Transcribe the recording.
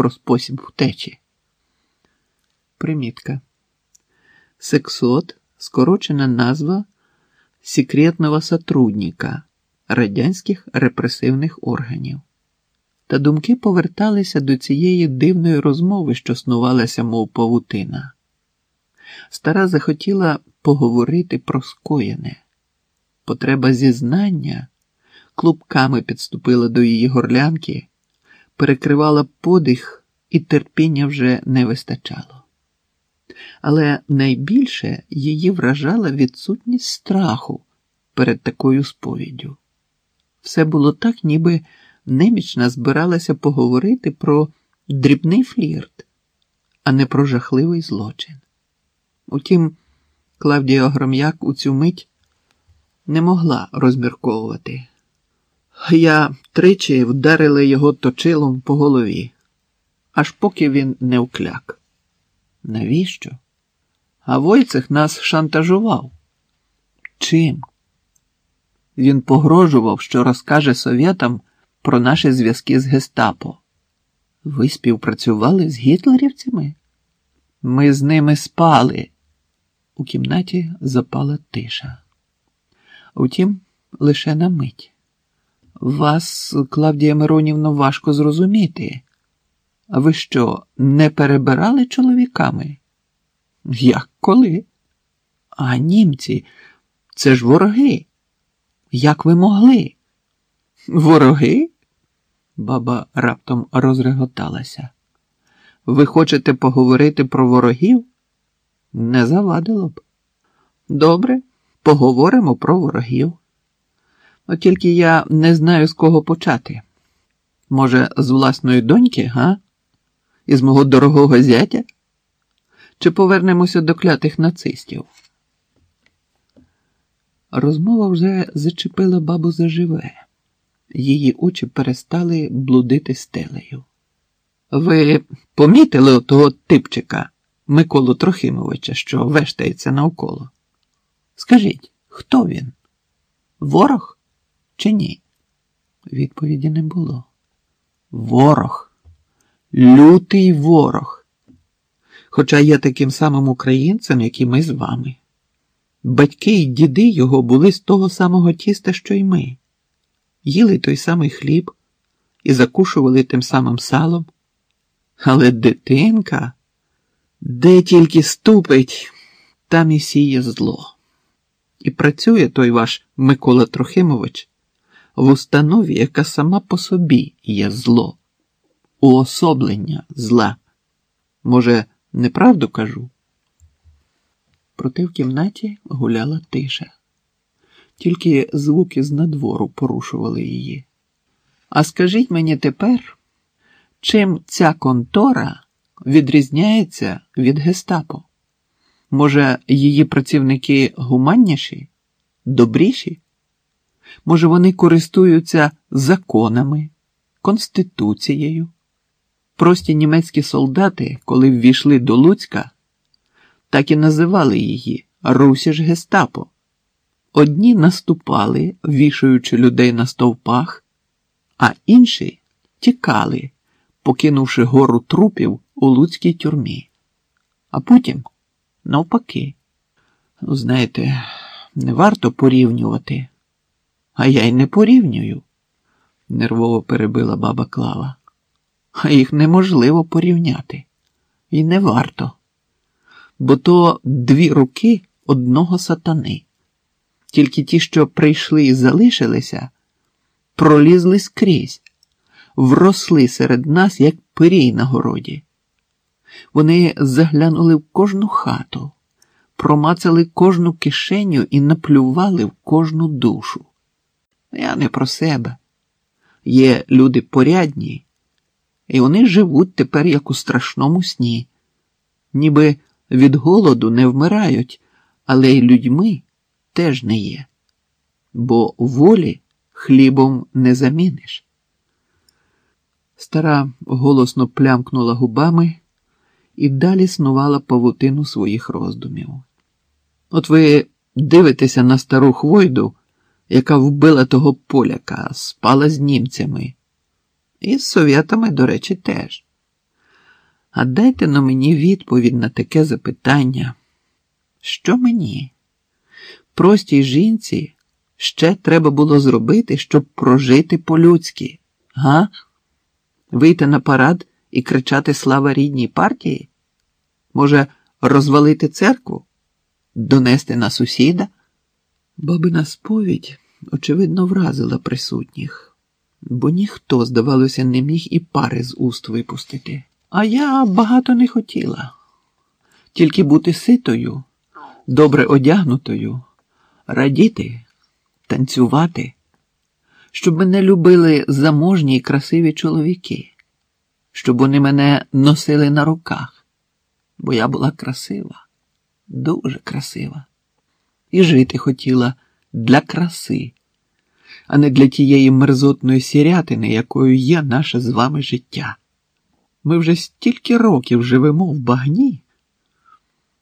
про спосіб втечі. Примітка. Сексот скорочена назва секретного сотрудника радянських репресивних органів. Та думки поверталися до цієї дивної розмови, що снувалася, мов павутина. Стара захотіла поговорити про скоєне. Потреба зізнання клубками підступила до її горлянки, перекривала подих, і терпіння вже не вистачало. Але найбільше її вражала відсутність страху перед такою сповіддю. Все було так, ніби немічна збиралася поговорити про дрібний флірт, а не про жахливий злочин. Утім, Клавдія Огром'як у цю мить не могла розмірковувати. Я тричі вдарила його точилом по голові, аж поки він не вкляк. Навіщо? А Войцех нас шантажував. Чим? Він погрожував, що розкаже совєтам про наші зв'язки з Гестапо. Ви співпрацювали з гітлерівцями? Ми з ними спали. У кімнаті запала тиша. Утім, лише на мить. Вас, Клавдія Миронівна, важко зрозуміти. А ви що, не перебирали чоловіками? Як коли? А німці, це ж вороги. Як ви могли? Вороги? Баба раптом розреготалася. Ви хочете поговорити про ворогів? Не завадило б. Добре, поговоримо про ворогів. От тільки я не знаю, з кого почати. Може, з власної доньки, га? Із мого дорогого зятя? Чи повернемося до клятих нацистів? Розмова вже зачепила бабу заживе. Її очі перестали блудити стелею. Ви помітили того типчика Миколу Трохимовича, що вештається навколо? Скажіть, хто він? Ворог чи ні? Відповіді не було. Ворог, лютий ворог. Хоча є таким самим українцем, як і ми з вами. Батьки й діди його були з того самого тіста, що й ми, їли той самий хліб і закушували тим самим салом. Але дитинка, де тільки ступить, там і сіє зло. І працює той ваш Микола Трохимович в установі, яка сама по собі є зло, уособлення зла. Може, неправду кажу? Проте в кімнаті гуляла тиша, тільки звуки з надвору порушували її. А скажіть мені тепер, чим ця контора відрізняється від гестапо? Може, її працівники гуманніші, добріші? Може, вони користуються законами, конституцією? Прості німецькі солдати, коли ввійшли до Луцька, так і називали її Русіж Гестапо. Одні наступали, вішаючи людей на стовпах, а інші тікали, покинувши гору трупів у Луцькій тюрмі. А потім, навпаки, ну, знаєте, не варто порівнювати, а я й не порівнюю, нервово перебила баба Клава. А їх неможливо порівняти. І не варто. Бо то дві руки одного сатани. Тільки ті, що прийшли і залишилися, пролізли скрізь, вросли серед нас, як пирій на городі. Вони заглянули в кожну хату, промацали кожну кишеню і наплювали в кожну душу. Я не про себе. Є люди порядні, і вони живуть тепер як у страшному сні, ніби від голоду не вмирають, але й людьми теж не є, бо волі хлібом не заміниш. Стара голосно плямкнула губами і далі снувала павутину своїх роздумів. От ви дивитеся на стару Хвойду, яка вбила того поляка, спала з німцями, і з совєтами, до речі, теж. А дайте на мені відповідь на таке запитання. Що мені? Простій жінці ще треба було зробити, щоб прожити по-людськи, га? Вийти на парад і кричати слава рідній партії? Може, розвалити церкву? Донести на сусіда? Бабина сповідь, очевидно, вразила присутніх, бо ніхто, здавалося, не міг і пари з уст випустити. А я багато не хотіла. Тільки бути ситою, добре одягнутою, радіти, танцювати, щоб мене любили заможні й красиві чоловіки, щоб вони мене носили на руках, бо я була красива, дуже красива, і жити хотіла для краси, а не для тієї мерзотної сірятини, якою є наше з вами життя. Ми вже стільки років живемо в багні.